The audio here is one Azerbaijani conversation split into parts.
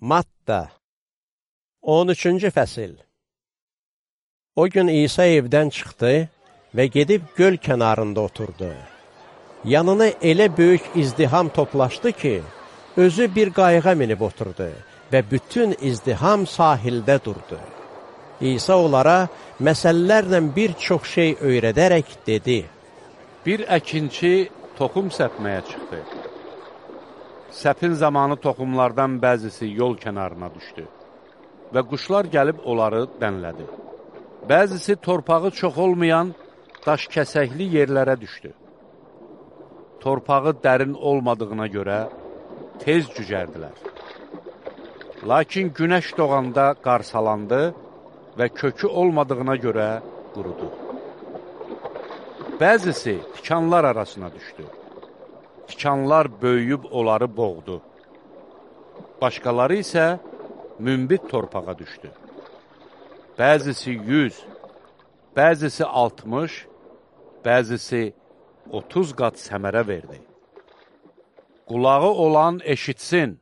Matta 13-cü fəsil O gün İsa evdən çıxdı və gedib göl kənarında oturdu. Yanına elə böyük izdiham toplaşdı ki, özü bir qayığa minib oturdu və bütün izdiham sahildə durdu. İsa onlara məsələlərlə bir çox şey öyrədərək dedi. Bir əkinçi toxum səpməyə çıxdı. Səpin zamanı toxumlardan bəzisi yol kənarına düşdü və quşlar gəlib onları dənlədi. Bəzisi torpağı çox olmayan daş kəsəkli yerlərə düşdü. Torpağı dərin olmadığına görə tez cücərdilər. Lakin günəş doğanda qarsalandı və kökü olmadığına görə qurudu. Bəzisi tikanlar arasına düşdü tikanlar böyüyüb onları boğdu. Başqaları isə mümbit torpağa düşdü. Bəzisi 100, bəzisi 60, bəzisi 30 qat səmərə verdi. Qulağı olan eşitsin.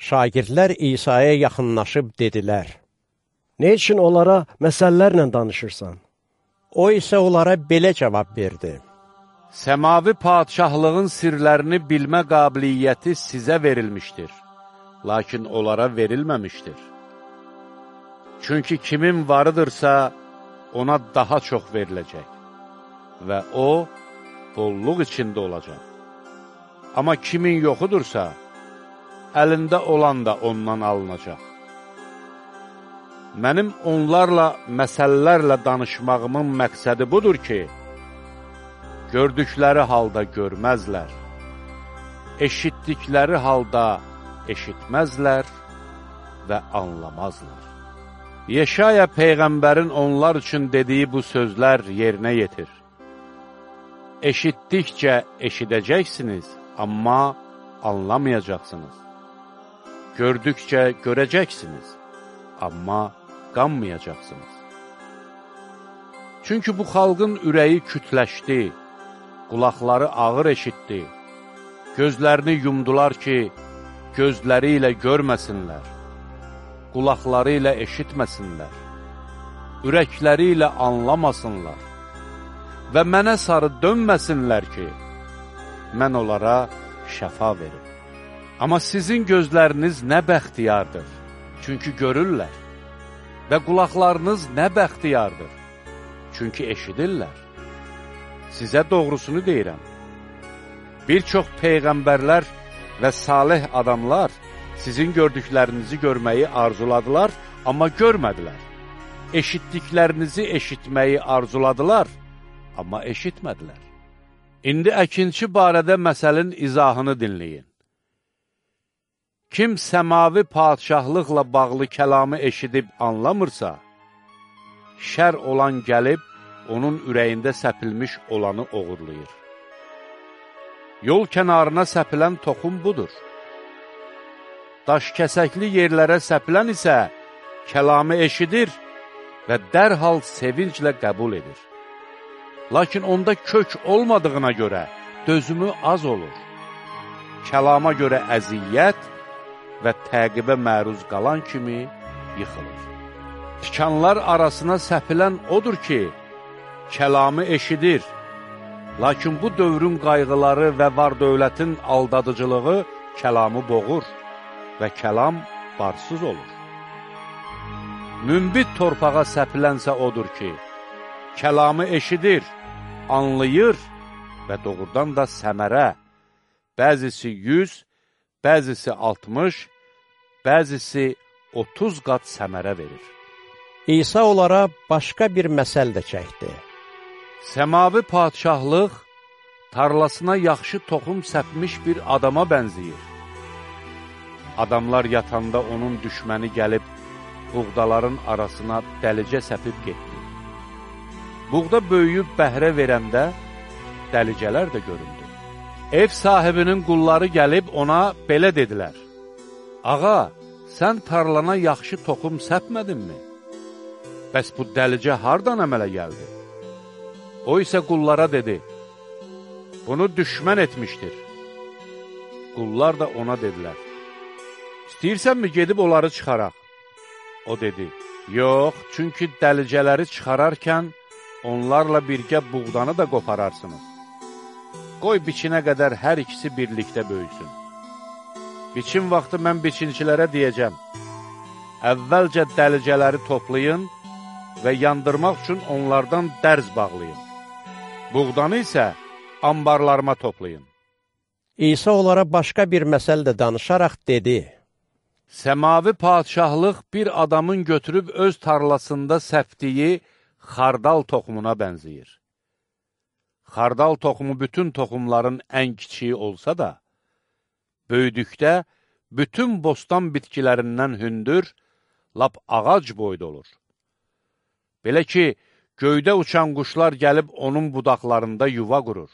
Şagirdlər İsa'ya yaxınlaşıb dedilər, Nə üçün onlara məsələlərlə danışırsan? O isə onlara belə cavab verdi. Səmavi padişahlığın sirlərini bilmə qabiliyyəti sizə verilmişdir, lakin onlara verilməmişdir. Çünki kimin varıdırsa, ona daha çox veriləcək və o, bolluq içində olacaq. Amma kimin yoxudursa, əlində olan da ondan alınacaq. Mənim onlarla, məsələlərlə danışmağımın məqsədi budur ki, gördükləri halda görməzlər, eşitdikləri halda eşitməzlər və anlamazlar. Yeşaya Peyğəmbərin onlar üçün dediyi bu sözlər yerinə yetir. Eşitdikcə eşidəcəksiniz, amma anlamayacaqsınız. Gördükcə görəcəksiniz, amma qanmayacaqsınız. Çünki bu xalqın ürəyi kütləşdi, qulaqları ağır eşitdi, gözlərini yumdular ki, gözləri ilə görməsinlər, qulaqları ilə eşitməsinlər, ürəkləri ilə anlamasınlar. Və mənə sarı dönməsinlər ki, mən onlara şəfa verim. Amma sizin gözləriniz nə bəxtiyardır, çünki görürlər. Və qulaqlarınız nə bəxtiyardır, çünki eşidirlər. Sizə doğrusunu deyirəm. Bir çox peyğəmbərlər və salih adamlar sizin gördüklərinizi görməyi arzuladılar, amma görmədilər. Eşitdiklərinizi eşitməyi arzuladılar, amma eşitmədilər. İndi əkinçi barədə məsəlin izahını dinləyin. Kim səmavi padişahlıqla bağlı kəlamı eşidib anlamırsa, şər olan gəlib onun ürəyində səpilmiş olanı oğurlayır. Yol kənarına səpilən toxum budur. Daş kəsəkli yerlərə səpilən isə kəlamı eşidir və dərhal sevinclə qəbul edir. Lakin onda kök olmadığına görə dözümü az olur. Kəlama görə əziyyət və təqibə məruz qalan kimi yıxılır. Tikanlar arasına səpilən odur ki, kəlamı eşidir. Lakin bu dövrün qayğıları və var dövlətin aldadıcılığı kəlamı boğur və kəlam barsız olur. Mümbit torpağa səpilənsə odur ki, kəlamı eşidir, anlayır və doğrudan da səmərə, bəzisi 100, bəzisi 60, bəzisi 30 qat səmərə verir. İsa onlara başqa bir məsəl də çəkdi. Səmavi padişahlıq tarlasına yaxşı toxum səpmiş bir adama bənziyir. Adamlar yatanda onun düşməni gəlib buğdaların arasına dəlicə səpib getdi. Buğda böyüyüb bəhrə verəndə dəlicələr də göründü. Ev sahibinin qulları gəlib ona belə dedilər. Ağa, sən tarlana yaxşı toxum səpmədinmi? Bəs bu dəlicə hardan əmələ gəldi? O isə qullara dedi, bunu düşmən etmişdir. Qullar da ona dedilər, İstəyirsənmi gedib onları çıxaraq? O dedi, yox, çünki dəlicələri çıxararkən onlarla birgə buğdanı da qopararsınız. Qoy biçinə qədər hər ikisi birlikdə böyüsün. Biçin vaxtı mən biçinçilərə deyəcəm, əvvəlcə dəlicələri toplayın və yandırmaq üçün onlardan dərz bağlayın. Buğdanı isə ambarlarıma toplayın. İsa onlara başqa bir məsəl də danışaraq dedi, Səmavi padişahlıq bir adamın götürüb öz tarlasında səpdiyi xardal toxumuna bənziyir. Xardal toxumu bütün toxumların ən kiçiyi olsa da, böyüdükdə bütün bostan bitkilərindən hündür, lap ağac boyda olur. Belə ki, göydə uçan quşlar gəlib onun budaqlarında yuva qurur.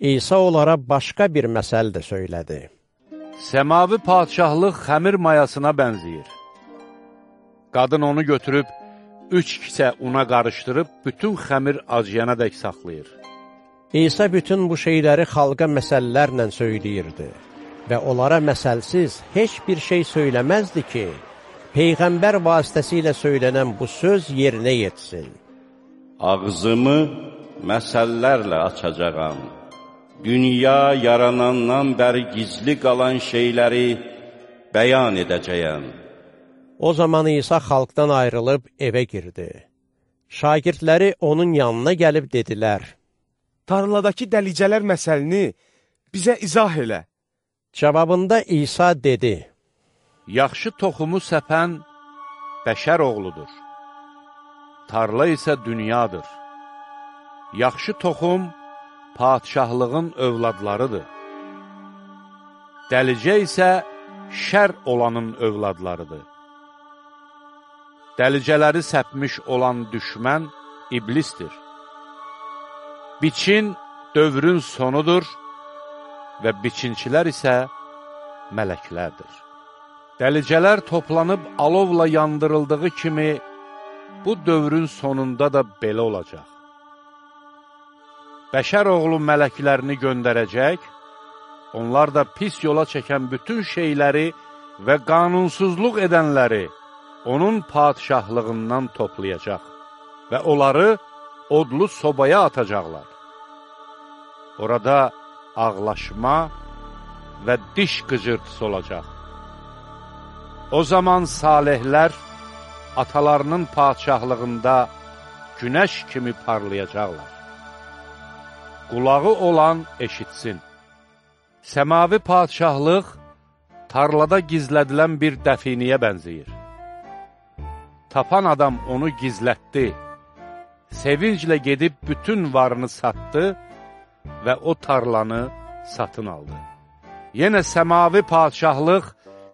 İsa onlara başqa bir məsəl də söylədi. Səmavi padişahlıq xəmir mayasına bənziyir. Qadın onu götürüb, üç kisə una qarışdırıb, bütün xəmir acıyana dək saxlayır. İsa bütün bu şeyləri xalqa məsəllərlə söyləyirdi və onlara məsəlsiz heç bir şey söyləməzdi ki, Peyğəmbər vasitəsilə söylənən bu söz yerinə yetsin. Ağzımı məsəllərlə açacağam dünya yaranandan bəri gizli qalan şeyləri bəyan edəcəyəm. O zaman İsa xalqdan ayrılıb evə girdi. Şagirdləri onun yanına gəlib dedilər, Tarladakı dəlicələr məsəlini bizə izah elə. Cavabında İsa dedi, Yaxşı toxumu səpən bəşər oğludur. Tarla isə dünyadır. Yaxşı toxum padişahlığın övladlarıdır. Dəlicə isə şər olanın övladlarıdır. Dəlicələri səpmiş olan düşmən iblisdir. Biçin dövrün sonudur və biçinçilər isə mələklərdir. Dəlicələr toplanıb alovla yandırıldığı kimi, bu dövrün sonunda da belə olacaq bəşər oğlu mələklərini göndərəcək, onlar da pis yola çəkən bütün şeyləri və qanunsuzluq edənləri onun padişahlığından toplayacaq və onları odlu sobaya atacaqlar. Orada ağlaşma və diş qıcırtısı olacaq. O zaman salihlər atalarının padişahlığında günəş kimi parlayacaqlar qulağı olan eşitsin. Səmavi padişahlıq tarlada gizlədilən bir dəfiniyə bənzəyir. Tapan adam onu gizlətdi, sevinclə gedib bütün varını satdı və o tarlanı satın aldı. Yenə səmavi padişahlıq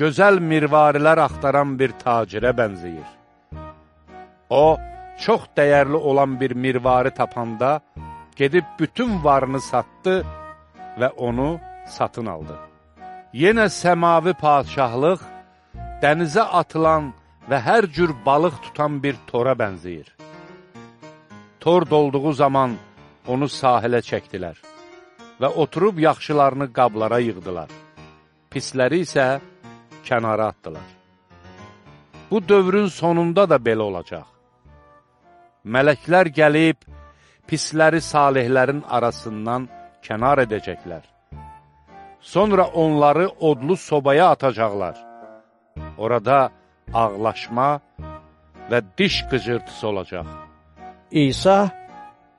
gözəl mirvarilər axtaran bir tacirə bənzəyir. O, çox dəyərli olan bir mirvari tapanda, gedib bütün varını satdı və onu satın aldı. Yenə səmavi padişahlıq dənizə atılan və hər cür balıq tutan bir tora bənzəyir. Tor dolduğu zaman onu sahilə çəkdilər və oturub yaxşılarını qablara yığdılar. Pisləri isə kənara atdılar. Bu dövrün sonunda da belə olacaq. Mələklər gəlib, pisləri salihlərin arasından kənar edəcəklər. Sonra onları odlu sobaya atacaqlar. Orada ağlaşma və diş qıcırtısı olacaq. İsa,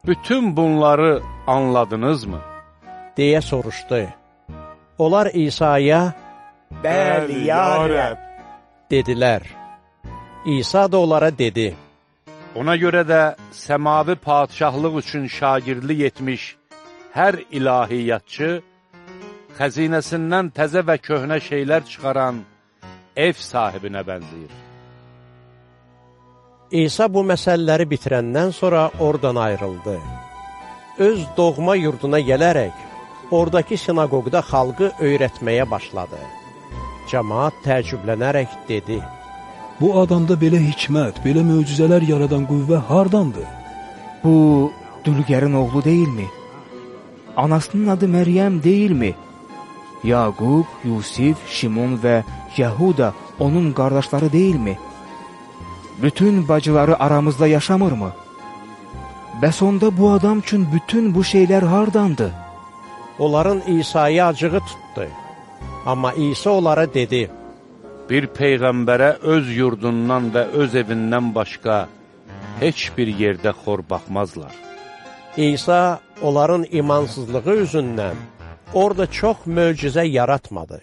Bütün bunları anladınızmı? deyə soruşdu. Onlar İsa'ya Bəli, ya Rəbb. dedilər. İsa da onlara dedi, Ona görə də səmavi padişahlıq üçün şagirdlik etmiş hər ilahiyyatçı, xəzinəsindən təzə və köhnə şeylər çıxaran ev sahibinə bənzəyir. İsa bu məsələləri bitirəndən sonra oradan ayrıldı. Öz doğma yurduna gələrək, oradakı sinagogda xalqı öyrətməyə başladı. Cəmaat təəccüblənərək dedi, Bu adamda belə hikmət, belə möcüzələr yaradan qüvvə hardandır? Bu Dülgərin oğlu deyilmi? Anasının adı Məryəm deyilmi? Yaqub, Yusif, Şimon və Yahuda onun qardaşları deyilmi? Bütün bacıları aramızda yaşamırmı? Bəs onda bu adam üçün bütün bu şeylər hardandı? Onların İsa'ya acığı tutdu. Amma İsa onlara dedi, Bir peyğəmbərə öz yurdundan və öz evindən başqa heç bir yerdə xor baxmazlar. İsa onların imansızlığı üzündən orada çox möcüzə yaratmadı.